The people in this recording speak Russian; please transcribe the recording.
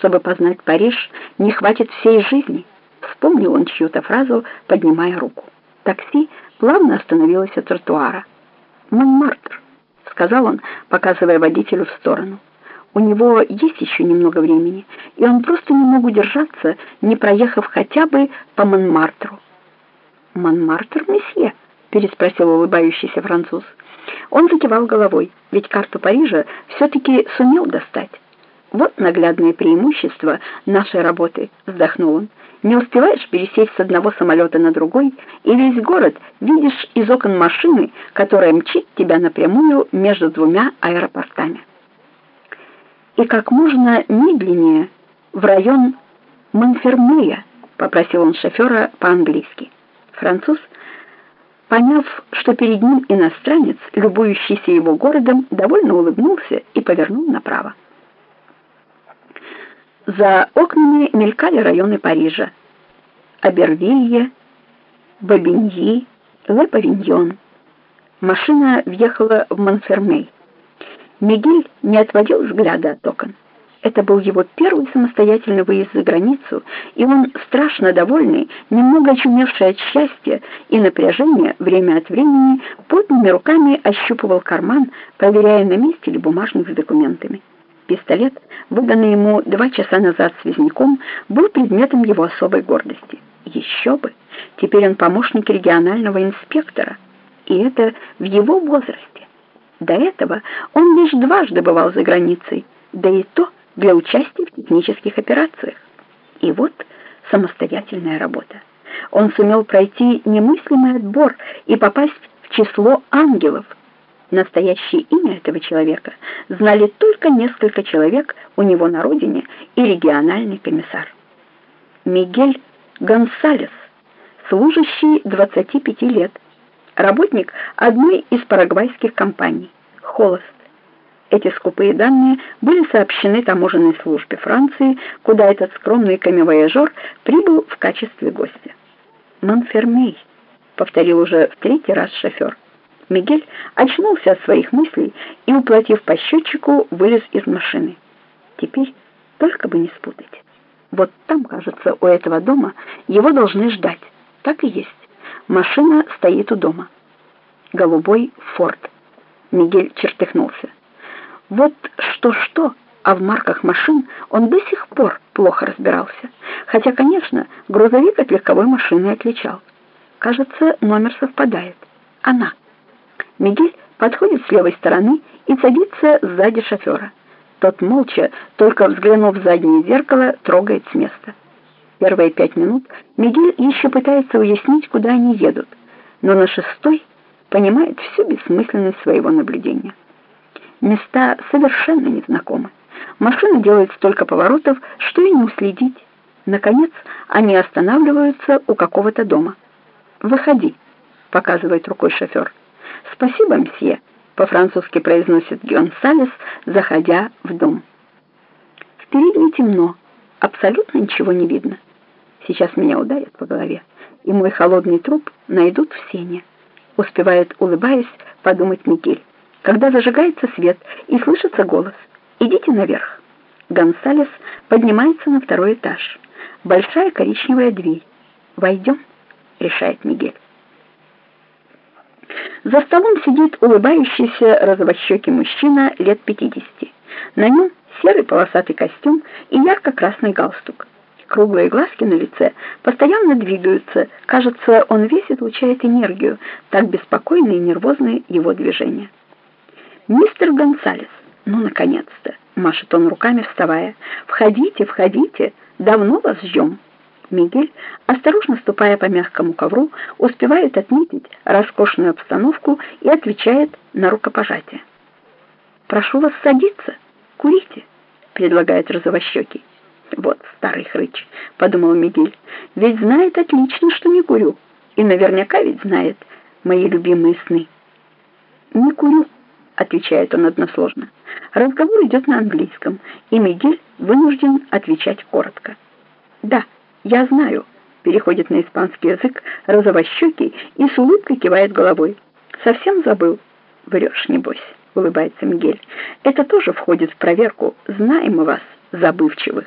Чтобы познать Париж, не хватит всей жизни. Вспомнил он чью-то фразу, поднимая руку. Такси плавно остановилось у тротуара. «Монмартр», — сказал он, показывая водителю в сторону. У него есть еще немного времени, и он просто не мог удержаться, не проехав хотя бы по Монмартру. «Монмартр, месье?» — переспросил улыбающийся француз. Он закивал головой, ведь карту Парижа все-таки сумел достать. «Вот наглядное преимущество нашей работы», — вздохнул он. «Не успеваешь пересесть с одного самолета на другой, и весь город видишь из окон машины, которая мчит тебя напрямую между двумя аэропортами». «И как можно медленнее в район Монфермея», — попросил он шофера по-английски. Француз, поняв, что перед ним иностранец, любующийся его городом, довольно улыбнулся и повернул направо. За окнами мелькали районы Парижа. Абервилье, Бабиньи, Ле-Павиньон. Машина въехала в Монфермей. Мигель не отводил взгляда от окон. Это был его первый самостоятельный выезд за границу, и он, страшно довольный, немного очумевший от счастья и напряжения, время от времени потными руками ощупывал карман, проверяя, на месте ли бумажник с документами. Пистолет, выданный ему два часа назад связняком, был предметом его особой гордости. Еще бы! Теперь он помощник регионального инспектора, и это в его возрасте. До этого он лишь дважды бывал за границей, да и то для участия в технических операциях. И вот самостоятельная работа. Он сумел пройти немыслимый отбор и попасть в число ангелов. Настоящее имя этого человека знали только несколько человек у него на родине и региональный комиссар. Мигель Гонсалес, служащий 25 лет, работник одной из парагвайских компаний, холост. Эти скупые данные были сообщены таможенной службе Франции, куда этот скромный камевояжер прибыл в качестве гостя. «Монфермей», — повторил уже в третий раз шофер. Мигель очнулся от своих мыслей и, уплатив по счетчику, вылез из машины. Теперь только бы не спутать. Вот там, кажется, у этого дома его должны ждать. Так и есть. Машина стоит у дома. Голубой форт. Мигель чертыхнулся. Вот что-что, а в марках машин он до сих пор плохо разбирался. Хотя, конечно, грузовик от легковой машины отличал. Кажется, номер совпадает. Она. Мигель подходит с левой стороны и садится сзади шофера. Тот молча, только взглянув в заднее зеркало, трогает с места. Первые пять минут Мигель еще пытается уяснить, куда они едут, но на шестой понимает всю бессмысленность своего наблюдения. Места совершенно незнакомы. Машина делает столько поворотов, что и не уследить. Наконец, они останавливаются у какого-то дома. «Выходи», — показывает рукой шофер. «Спасибо, мсье», — по-французски произносит Гонсалес, заходя в дом. В передней темно, абсолютно ничего не видно. Сейчас меня ударят по голове, и мой холодный труп найдут в сене. Успевает, улыбаясь, подумать Мигель когда зажигается свет и слышится голос «Идите наверх». Гонсалес поднимается на второй этаж. Большая коричневая дверь. «Войдем», — решает Мигель. За столом сидит улыбающийся розовощекий мужчина лет 50. На нем серый полосатый костюм и ярко-красный галстук. Круглые глазки на лице постоянно двигаются. Кажется, он весь излучает энергию, так беспокойны и нервозны его движения. «Мистер Гонсалес, ну, наконец-то!» — машет он руками, вставая. «Входите, входите! Давно вас ждем!» Мигель, осторожно ступая по мягкому ковру, успевает отметить роскошную обстановку и отвечает на рукопожатие. «Прошу вас садиться, курите», — предлагает розовощекий. «Вот старый хрыч», — подумал Мигель, — «ведь знает отлично, что не курю, и наверняка ведь знает мои любимые сны». «Не курю», отвечает он односложно. Разговор идет на английском, и Мигель вынужден отвечать коротко. «Да, я знаю», — переходит на испанский язык розовощекий и с улыбкой кивает головой. «Совсем забыл?» «Врешь, небось», — улыбается Мигель. «Это тоже входит в проверку. Знаем мы вас, забывчивых».